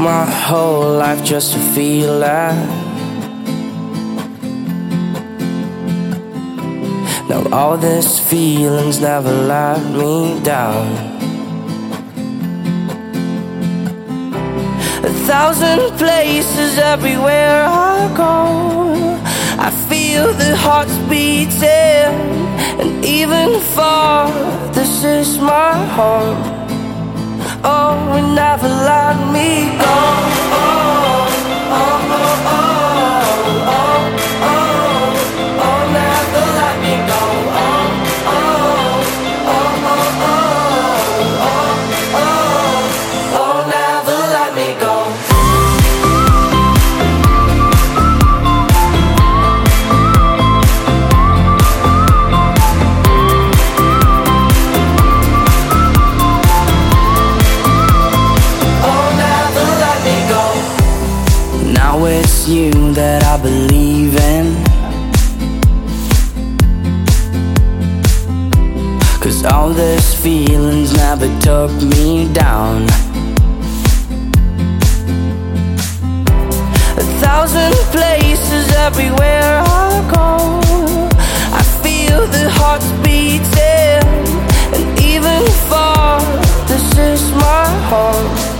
my whole life just to feel that. Now all these feelings never let me down. A thousand places everywhere I go. I feel the hearts beating, and even far, this is my home. Oh, and never let me go. Oh, Now it's you that I believe in. Cause all these feelings never took me down. A thousand places everywhere I go I feel the heart beating. And even far, this is my home